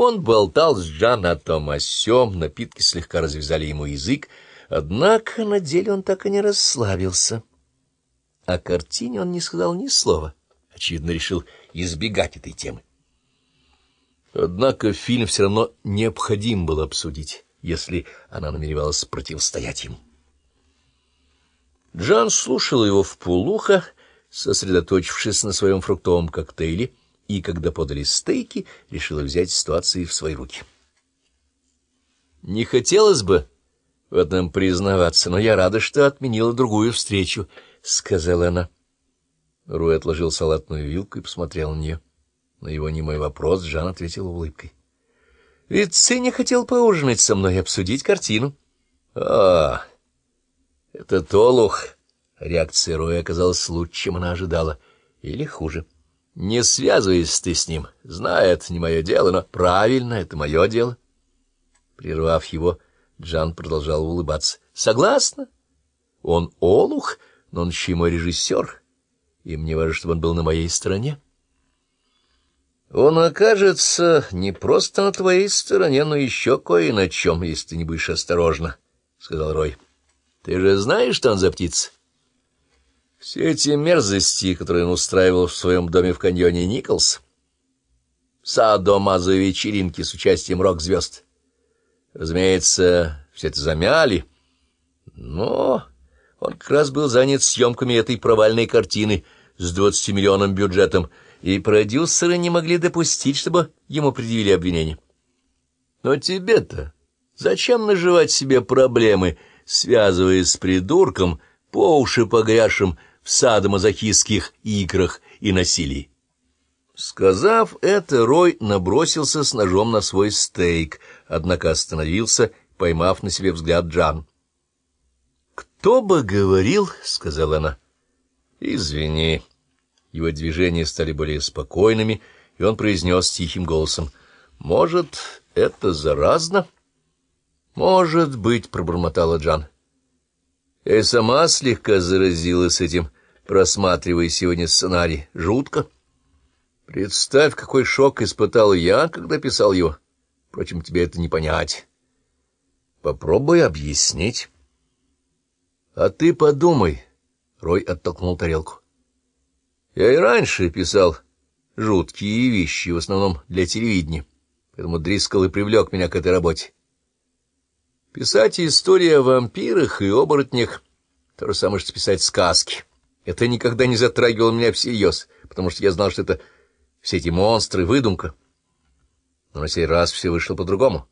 Он болтал с Джан о том о сём, напитки слегка развязали ему язык, однако на деле он так и не расслабился. О картине он не сказал ни слова, очевидно, решил избегать этой темы. Однако фильм все равно необходим было обсудить, если она намеревалась противостоять ему. Джан слушал его в полухо, сосредоточившись на своем фруктовом коктейле, и, когда подали стейки, решила взять ситуацию в свои руки. «Не хотелось бы в этом признаваться, но я рада, что отменила другую встречу», — сказала она. Руй отложил салатную вилку и посмотрел на нее. На его немой вопрос Жан ответил улыбкой. — Ведь не хотел поужинать со мной и обсудить картину. — А, это Толух. Реакция Руя оказалась лучше, чем она ожидала. Или хуже. — не связывайся ты с ним. Знает, не мое дело, но правильно, это мое дело. Прервав его, Джан продолжал улыбаться. Согласна? Он олух, но он еще и мой режиссер, и мне важно, чтобы он был на моей стороне. Он окажется не просто на твоей стороне, но еще кое на чем, если ты не будешь осторожна, — сказал Рой. — Ты же знаешь, что он за птица? Все эти мерзости, которые он устраивал в своем доме в каньоне Николс, садо-мазо вечеринки с участием рок-звезд, разумеется, все это замяли, но он как раз был занят съемками этой провальной картины с двадцатимиллионным бюджетом, и продюсеры не могли допустить, чтобы ему предъявили обвинение. Но тебе-то зачем наживать себе проблемы, связываясь с придурком, по уши погрязшим в садомазохистских играх и насилии. Сказав это, Рой набросился с ножом на свой стейк, однако остановился, поймав на себе взгляд Джан. «Кто бы говорил?» — сказала она. «Извини». Его движения стали более спокойными, и он произнес тихим голосом. «Может, это заразно?» «Может быть», — пробормотала Джан. Я сама слегка заразилась этим просматривая сегодня сценарий. Жутко. Представь, какой шок испытал я, когда писал его. Впрочем, тебе это не понять. Попробуй объяснить. А ты подумай. Рой оттолкнул тарелку. Я и раньше писал жуткие вещи, в основном для телевидения, поэтому Дрискл и привлек меня к этой работе. Писать истории о вампирах и оборотнях — то же самое, что писать сказки. Это никогда не затрагивало меня всерьез, потому что я знал, что это все эти монстры — выдумка. Но на сей раз все вышло по-другому.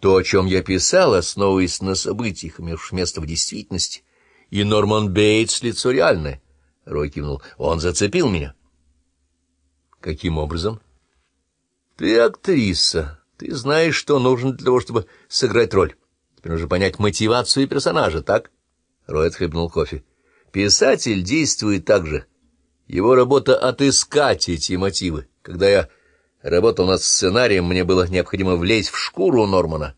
То, о чем я писал, основываясь на событиях, имевших место в действительности, и Норман Бейтс — лицо реальное. Рой кивнул. Он зацепил меня. Каким образом? Ты актриса. Ты знаешь, что нужно для того, чтобы сыграть роль. Теперь нужно понять мотивацию персонажа, так? Рой отхлебнул кофе. Писатель действует так же. Его работа — отыскать эти мотивы. Когда я работал над сценарием, мне было необходимо влезть в шкуру Нормана,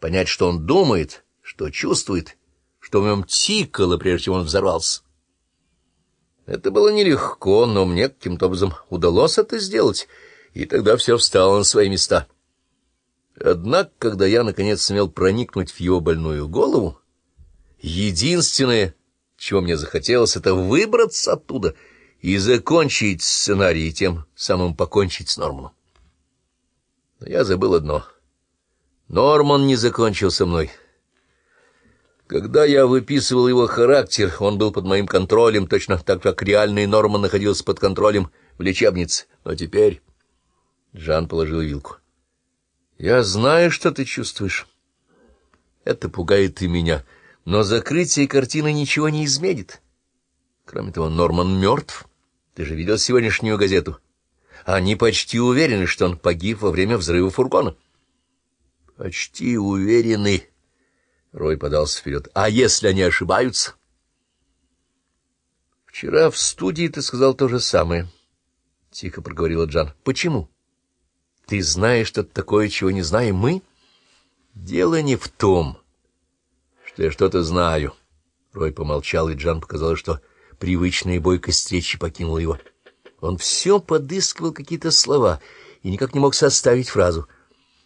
понять, что он думает, что чувствует, что в нем тикало, прежде чем он взорвался. Это было нелегко, но мне каким-то образом удалось это сделать, и тогда все встало на свои места. Однако, когда я, наконец, сумел проникнуть в его больную голову, единственное чего мне захотелось, это выбраться оттуда и закончить сценарий, тем самым покончить с Норманом. Но я забыл одно. Норман не закончил со мной. Когда я выписывал его характер, он был под моим контролем, точно так, как реальный Норман находился под контролем в лечебнице. Но теперь... Жан положил вилку. «Я знаю, что ты чувствуешь. Это пугает и меня» но закрытие картины ничего не изменит. Кроме того, Норман мертв. Ты же видел сегодняшнюю газету? Они почти уверены, что он погиб во время взрыва фургона. — Почти уверены. Рой подался вперед. — А если они ошибаются? — Вчера в студии ты сказал то же самое, — тихо проговорила Джан. — Почему? — Ты знаешь что-то такое, чего не знаем мы? — Дело не в том что я что-то знаю. Рой помолчал, и Джан показал, что привычная бойкость речи покинула его. Он все подыскивал какие-то слова, и никак не мог составить фразу —